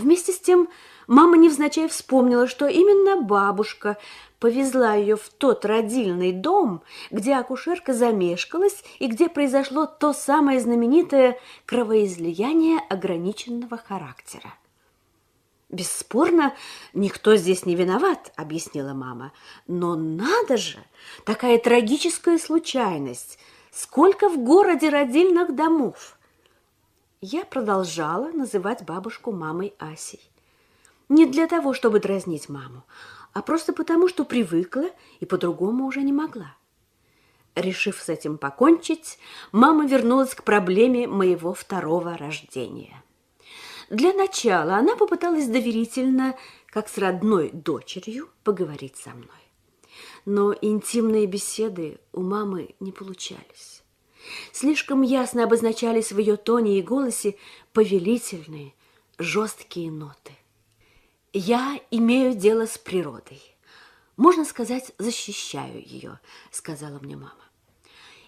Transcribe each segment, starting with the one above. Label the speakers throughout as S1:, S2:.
S1: Вместе с тем мама невзначай вспомнила, что именно бабушка повезла ее в тот родильный дом, где акушерка замешкалась и где произошло то самое знаменитое кровоизлияние ограниченного характера. «Бесспорно, никто здесь не виноват», — объяснила мама. «Но надо же, такая трагическая случайность! Сколько в городе родильных домов!» Я продолжала называть бабушку мамой Асей. Не для того, чтобы дразнить маму, а просто потому, что привыкла и по-другому уже не могла. Решив с этим покончить, мама вернулась к проблеме моего второго рождения. Для начала она попыталась доверительно, как с родной дочерью, поговорить со мной. Но интимные беседы у мамы не получались. Слишком ясно обозначались в ее тоне и голосе повелительные, жесткие ноты. Я имею дело с природой. Можно сказать, защищаю ее, сказала мне мама.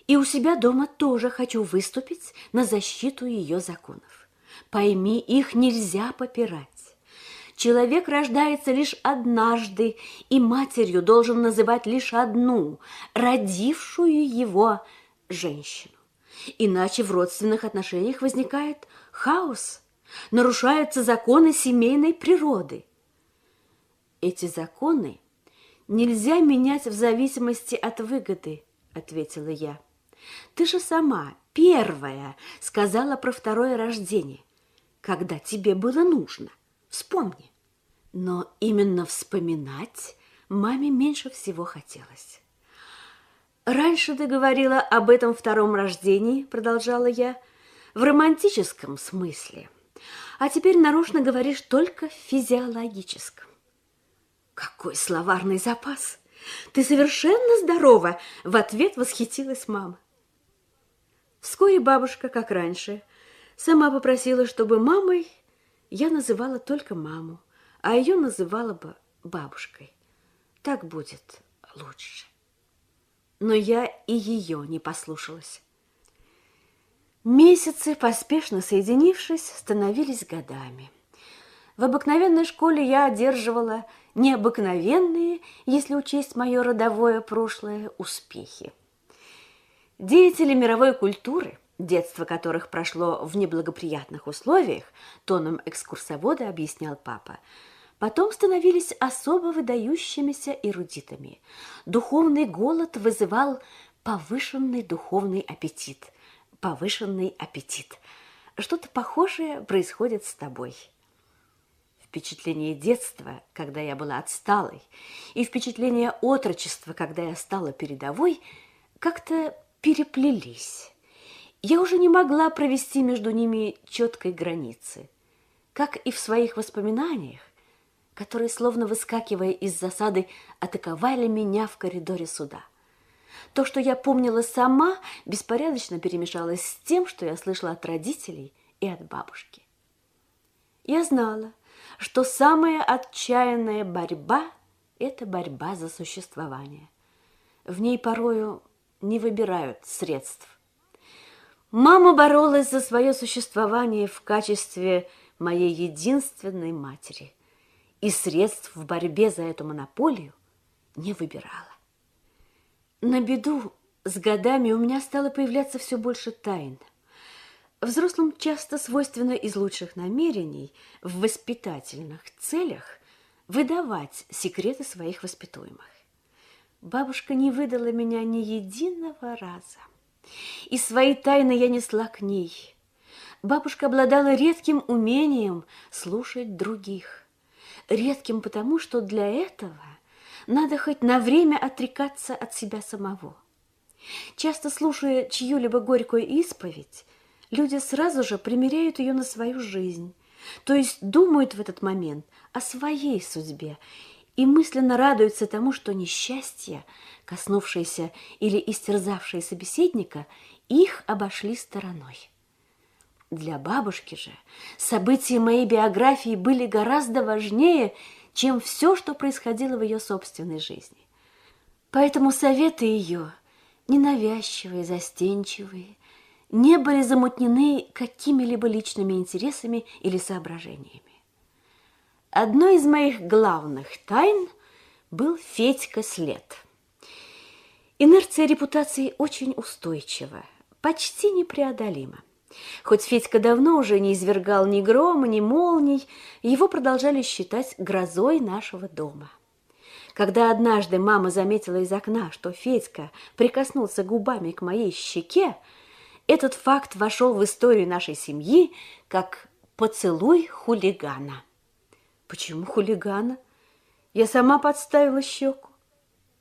S1: И у себя дома тоже хочу выступить на защиту ее законов. Пойми, их нельзя попирать. Человек рождается лишь однажды, и матерью должен называть лишь одну, родившую его женщину. Иначе в родственных отношениях возникает хаос, нарушаются законы семейной природы – эти законы нельзя менять в зависимости от выгоды, ответила я. Ты же сама первая сказала про второе рождение, когда тебе было нужно. Вспомни. Но именно вспоминать маме меньше всего хотелось. «Раньше ты говорила об этом втором рождении», — продолжала я, — «в романтическом смысле, а теперь нарочно говоришь только в физиологическом. Какой словарный запас! Ты совершенно здорова! В ответ восхитилась мама. Вскоре бабушка, как раньше, сама попросила, чтобы мамой я называла только маму, а ее называла бы бабушкой. Так будет лучше. Но я и ее не послушалась. Месяцы, поспешно соединившись, становились годами. В обыкновенной школе я одерживала необыкновенные, если учесть мое родовое прошлое, успехи. Деятели мировой культуры, детство которых прошло в неблагоприятных условиях, тоном экскурсовода объяснял папа, потом становились особо выдающимися эрудитами. Духовный голод вызывал повышенный духовный аппетит. Повышенный аппетит. Что-то похожее происходит с тобой – впечатление детства, когда я была отсталой, и впечатление отрочества, когда я стала передовой, как-то переплелись. Я уже не могла провести между ними четкой границы. Как и в своих воспоминаниях, которые, словно выскакивая из засады, атаковали меня в коридоре суда. То, что я помнила сама, беспорядочно перемешалось с тем, что я слышала от родителей и от бабушки. Я знала, что самая отчаянная борьба – это борьба за существование. В ней порою не выбирают средств. Мама боролась за свое существование в качестве моей единственной матери и средств в борьбе за эту монополию не выбирала. На беду с годами у меня стало появляться все больше тайн – Взрослым часто свойственно из лучших намерений в воспитательных целях выдавать секреты своих воспитуемых. Бабушка не выдала меня ни единого раза, и свои тайны я несла к ней. Бабушка обладала редким умением слушать других. Редким потому, что для этого надо хоть на время отрекаться от себя самого. Часто слушая чью-либо горькую исповедь, люди сразу же примеряют ее на свою жизнь, то есть думают в этот момент о своей судьбе и мысленно радуются тому, что несчастье, коснувшееся или истерзавшее собеседника, их обошли стороной. Для бабушки же события моей биографии были гораздо важнее, чем все, что происходило в ее собственной жизни. Поэтому советы ее ненавязчивые, застенчивые, не были замутнены какими-либо личными интересами или соображениями. Одной из моих главных тайн был Федька След. Инерция репутации очень устойчива, почти непреодолима. Хоть Федька давно уже не извергал ни грома, ни молний, его продолжали считать грозой нашего дома. Когда однажды мама заметила из окна, что Федька прикоснулся губами к моей щеке, этот факт вошел в историю нашей семьи как поцелуй хулигана. Почему хулигана? Я сама подставила щеку.